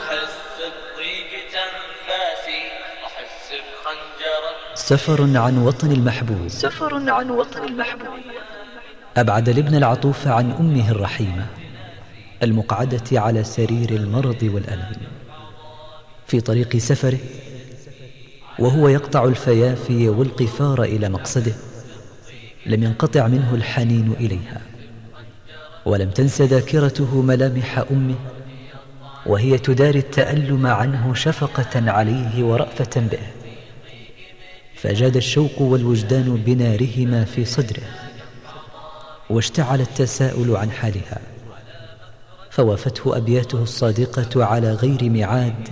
أحس بضيق تنفاسي أحس بخنجر سفر عن وطن المحبوب. سفر عن وطن المحبوب. أبعد الابن العطوف عن أمه الرحيمة المقعدة على سرير المرض والألم. في طريق سفره وهو يقطع الفيافي والقفار إلى مقصده لم ينقطع منه الحنين إليها ولم تنس ذاكرته ملامح أمه وهي تداري التألم عنه شفقة عليه ورأفة به. فجاد الشوق والوجدان بنارهما في صدره واشتعل التساؤل عن حالها. فوافته أبياته الصادقة على غير ميعاد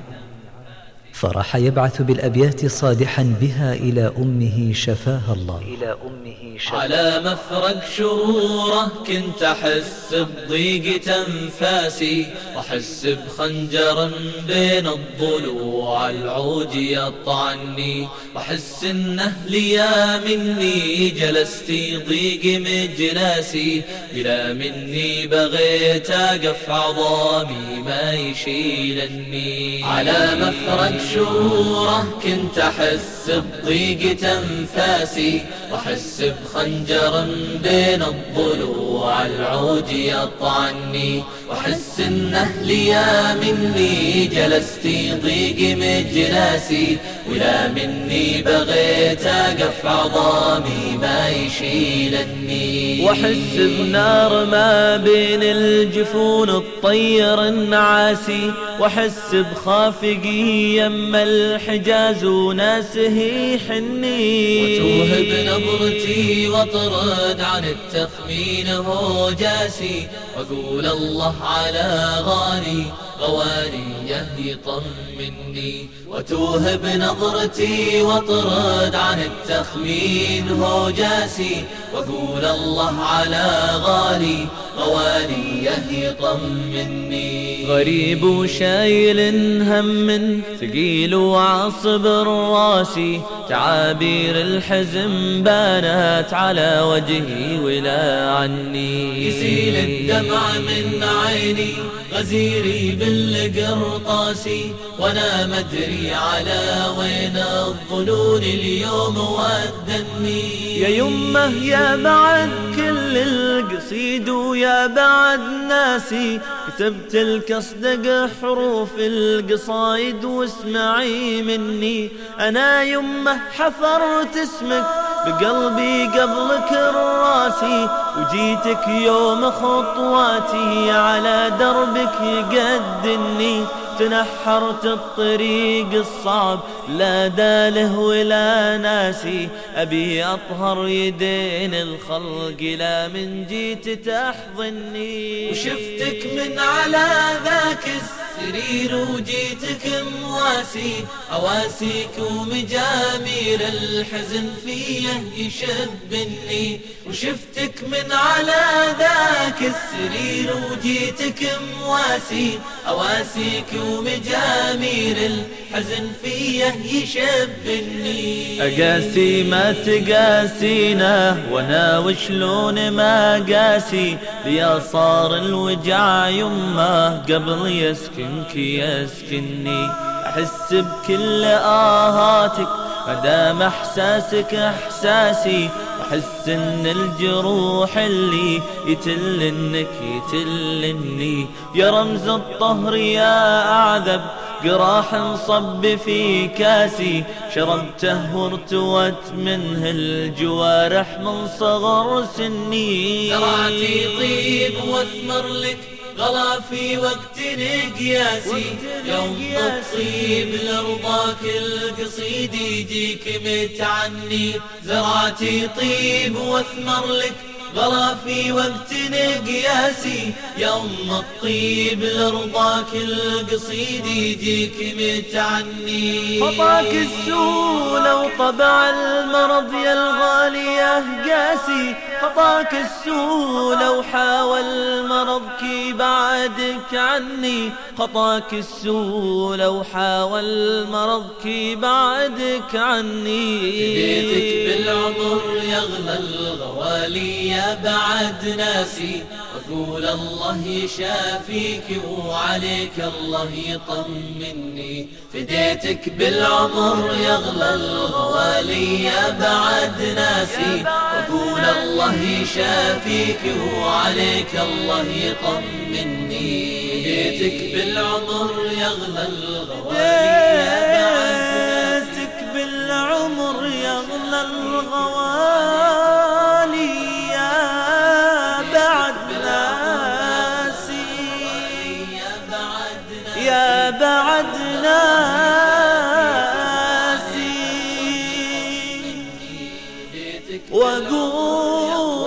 فراح يبعث بالأبيات صادحا بها إلى أمه شفاها الله. إلى أمه شفاها على مفرق شرورة كنت أحس بضيق تنفاسي وأحس بخنجر بين الضلوع العود يطعني وأحس إنه ليا مني جلستي ضيق مجلاسي بلا مني بغيت أقف عظامي ما يشيلني. على مفرق شروره كنت أحس بضيق تنفاسي وأحس بخنجر بين الضلوع العود يطعني. وأحس إنه ليا مني جلستي ضيق مجلاسي ولا مني بغيت أقف عظامي ما يشيلني. وأحس بنار ما بين الجفون الطير النعاسي وأحس بخافقي يم الحجاز وناسه حني وتوه بنظرتي واطرد عن التخمين هو جاسي واقول الله على غالي غوانيه يطمني وتوه بنظرتي واطرد عن التخمين هو جاسي وأقول الله على غالي غوانيه يطمني غريب وشايل هم ثقيل وعصب راسي تعابير الحزن بانت على وجهي ولا عني. يسيل الدمع من عيني غزيري بالقرطاسي وأنا مدري على وين الظنون اليوم ودني. يا يمه يا بعد كل القصيد ويا بعد ناسي كتبت القصدق حروف القصايد واسمعي مني. أنا يمه حفرت اسمك بقلبي قبلك الراسي وجيتك يوم خطواتي على دربك يقدني. تنحرت الطريق الصعب لا داله ولا ناسي. أبي أطهر يدين الخلق لا من جيت تحضني. وشفتك من على ذاك السرير وجيتك مواسي أواسيك ومجامير الحزن فيه يشبني. وشفتك من على ذاك السرير وجيتك مواسي أواسيك ومجامير الحزن فيه يشبني أقاسي ما تقاسينا وأنا وشلون ما قاسي؟ ليا صار الوجع يمه قبل يسكنك يسكني. أحس بكل آهاتك مدام إحساسك إحساسي. وأحس إن الجروح اللي يتلنك يتلني. يا رمز الطهر يا أعذب قراح انصب في كاسي شربته وارتوت منه الجوارح من صغر سني. زرعتي طيب واثمر لك غلا في وقت قياسي يوم الطيب لرضاك القصيد يجيك متعني. زرعتي طيب واثمر لك غلا في وقت قياسي يوم الطيب لرضاك القصيد يجيك متعني. خطاك السولة وطبع المرض يا الغالية قاسي. خطاك السولة وحاول مرضك بعدك عني. خطاك السولة وحاول مرضك بعدك عني. بيتك بالعمر يغلى الغوالي يا بعد ناسي قول الله يشافيك وعليك الله يطمني. فديتك بالعمر يغلى الغوالي يا بعد ناسي وقول الله يشافيك وعليك الله يطمني. فديتك بالعمر يغلى الغوالي يا بعد ناسي. وقول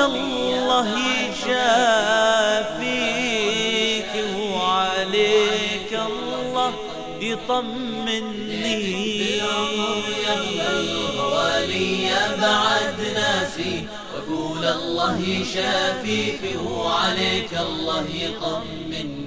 الله يشافيك وعليك الله يطمني. يا بعد ناسي. وقول الله يشافيك وعليك الله يطمني.